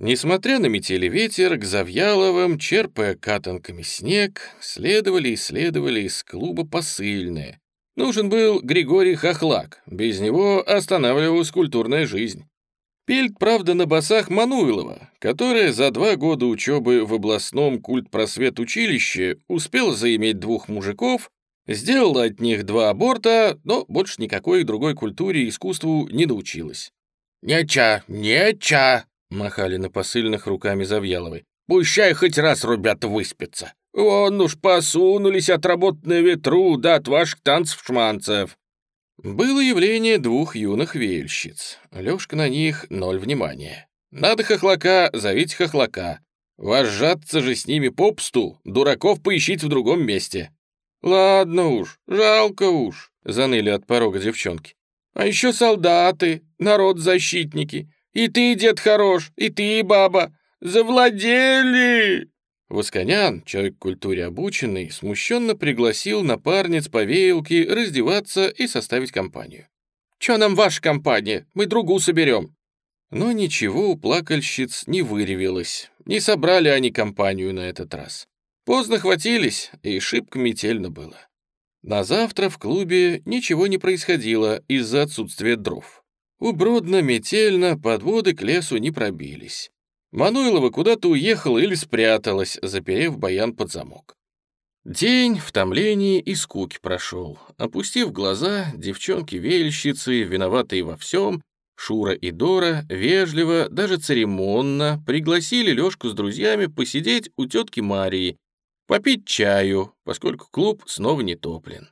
Несмотря на метели ветер, к Завьяловым, черпая катанками снег, следовали и следовали из клуба посыльные. Нужен был Григорий Хохлак, без него останавливалась культурная жизнь. Пильт, правда, на басах Мануилова, которая за два года учебы в областном культпросвет училище успела заиметь двух мужиков, сделала от них два аборта, но больше никакой другой культуре и искусству не научилась. «Неча, неча!» Махали на посыльных руками Завьяловой. «Пущай хоть раз ребята выспятся. Вон уж посунулись от работы на ветру да от ваших танцев-шманцев». Было явление двух юных вельщиц. Лёшка на них ноль внимания. Надо хохлака, зовите хохлака. Вожжаться же с ними попсту, дураков поищите в другом месте. Ладно уж, жалко уж, заныли от порога девчонки. А еще солдаты, народ-защитники. И ты, дед хорош, и ты, баба, завладели!» Восконян, человек культуре обученный, смущенно пригласил напарниц по веялке раздеваться и составить компанию. «Чё нам ваша компания? Мы другу соберем». Но ничего у плакальщиц не выревелось, не собрали они компанию на этот раз. Поздно хватились, и шибко метельно было. На завтра в клубе ничего не происходило из-за отсутствия дров. Убродно, метельно, подводы к лесу не пробились. Мануилова куда-то уехала или спряталась, заперев баян под замок. День в томлении и скуки прошел. Опустив глаза, девчонки-вельщицы, виноватые во всем, Шура и Дора вежливо, даже церемонно пригласили Лёшку с друзьями посидеть у тетки Марии, попить чаю, поскольку клуб снова не топлен.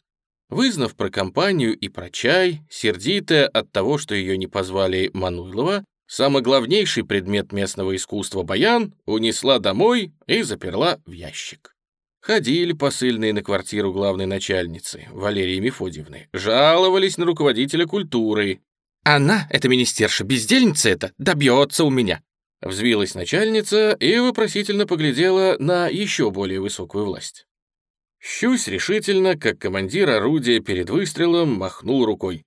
Вызнав про компанию и про чай, сердитая от того, что ее не позвали Мануйлова, самый главнейший предмет местного искусства баян унесла домой и заперла в ящик. Ходили посыльные на квартиру главной начальницы, Валерии Мефодьевны, жаловались на руководителя культуры. «Она, эта министерша, бездельница эта, добьется у меня!» Взвилась начальница и вопросительно поглядела на еще более высокую власть. Щусь решительно, как командир орудия перед выстрелом, махнул рукой.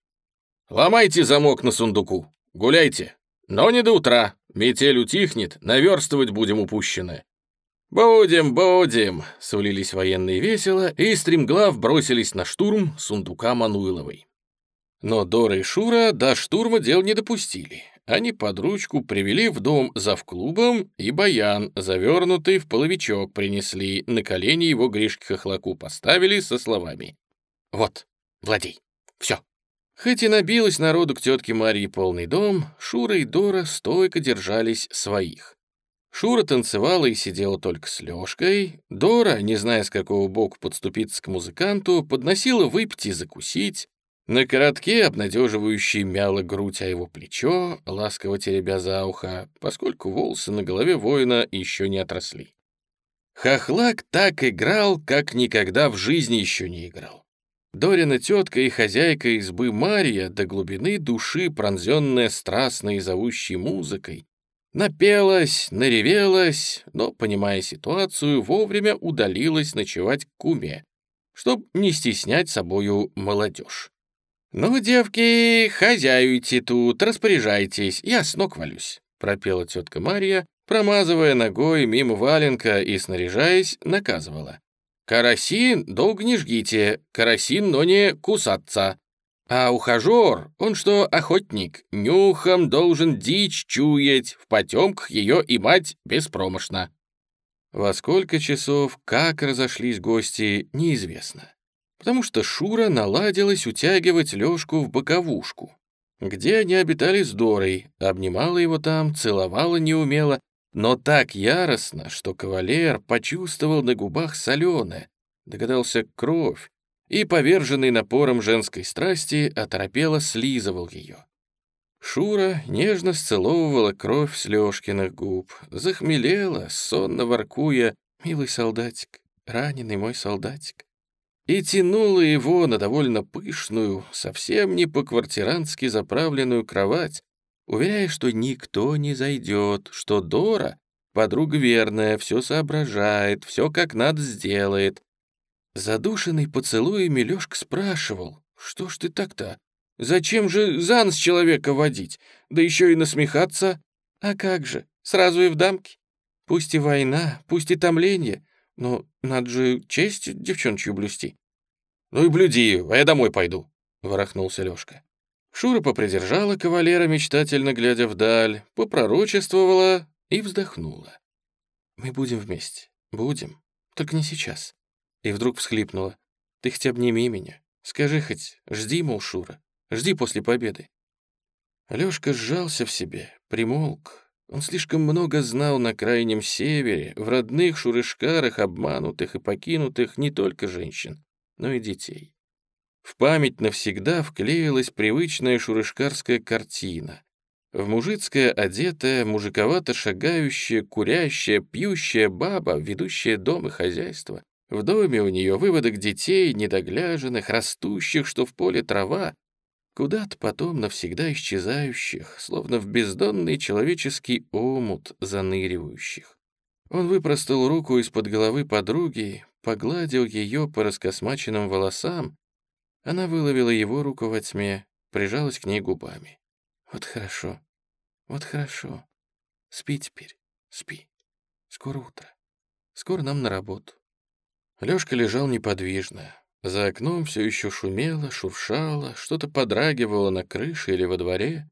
«Ломайте замок на сундуку, гуляйте, но не до утра, метель утихнет, наверстывать будем упущенное». «Будем, будем!» — сулились военные весело, и стремглав бросились на штурм сундука Мануиловой. Но Дора и Шура до штурма дел не допустили они под ручку привели в дом завклубом и баян, завернутый в половичок, принесли, на колени его Гришке Хохлаку поставили со словами «Вот, владей, все». Хоть и набилось народу к тетке Марии полный дом, Шура и Дора стойко держались своих. Шура танцевала и сидела только с Лёшкой. Дора, не зная, с какого боку подступиться к музыканту, подносила выпить и закусить. На коротке, обнадеживающий мяла грудь о его плечо, ласково теребя за ухо, поскольку волосы на голове воина еще не отросли. Хохлак так играл, как никогда в жизни еще не играл. Дорина тетка и хозяйка избы Мария до глубины души, пронзенная страстной и зовущей музыкой, напелась, наревелась, но, понимая ситуацию, вовремя удалилась ночевать к куме, чтоб не стеснять собою молодежь. «Ну, девки, хозяюйте тут, распоряжайтесь, я с ног валюсь», пропела тетка Мария, промазывая ногой мимо валенка и, снаряжаясь, наказывала. «Карасин долго не жгите, карасин, но не кусаться. А ухажер, он что, охотник, нюхом должен дичь чуять, в потемках ее и мать беспромощно». Во сколько часов, как разошлись гости, неизвестно потому что Шура наладилась утягивать Лёшку в боковушку, где они обитали с Дорой, обнимала его там, целовала неумело, но так яростно, что кавалер почувствовал на губах соленое, догадался кровь, и, поверженный напором женской страсти, оторопело слизывал ее. Шура нежно сцеловывала кровь с Лёшкиных губ, захмелела, сонно воркуя, «Милый солдатик, раненый мой солдатик» и тянула его на довольно пышную, совсем не по-квартирантски заправленную кровать, уверяя, что никто не зайдет, что Дора — подруга верная, все соображает, все как надо сделает. Задушенный поцелуями Лёшка спрашивал, «Что ж ты так-то? Зачем же за нос человека водить? Да еще и насмехаться? А как же, сразу и в дамки? Пусть и война, пусть и томление, но надо же честь девчончью блюсти». «Ну и блюди, а я домой пойду», — ворохнулся Лёшка. Шура попридержала кавалера, мечтательно глядя вдаль, попророчествовала и вздохнула. «Мы будем вместе, будем, только не сейчас». И вдруг всхлипнула. «Ты хоть обними меня, скажи хоть, жди, мол, Шура, жди после победы». Лёшка сжался в себе, примолк. Он слишком много знал на крайнем севере, в родных шурышкарах, обманутых и покинутых не только женщин, но и детей. В память навсегда вклеилась привычная шурышкарская картина. В мужицкое одетая, мужиковато шагающая, курящая, пьющая баба, ведущая дом и хозяйство. В доме у нее выводок детей, недогляженных, растущих, что в поле трава, куда-то потом навсегда исчезающих, словно в бездонный человеческий омут заныривающих. Он выпростал руку из-под головы подруги, погладил ее по раскосмаченным волосам. Она выловила его руку во тьме, прижалась к ней губами. «Вот хорошо, вот хорошо. Спи теперь, спи. Скоро утро. Скоро нам на работу». Лёшка лежал неподвижно. За окном все еще шумело, шуршало, что-то подрагивало на крыше или во дворе.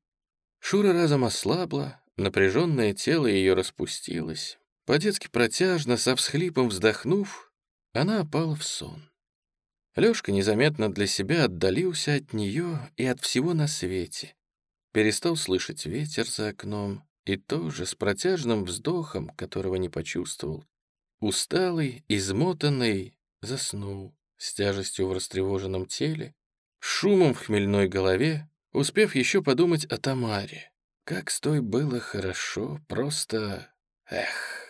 Шура разом ослабла, напряженное тело ее распустилось. По-детски протяжно, со всхлипом вздохнув, она опала в сон. Лёшка незаметно для себя отдалился от неё и от всего на свете. Перестал слышать ветер за окном и тоже с протяжным вздохом, которого не почувствовал. Усталый, измотанный, заснул с тяжестью в растревоженном теле, шумом в хмельной голове, успев еще подумать о Тамаре. Как с той было хорошо, просто... Эх...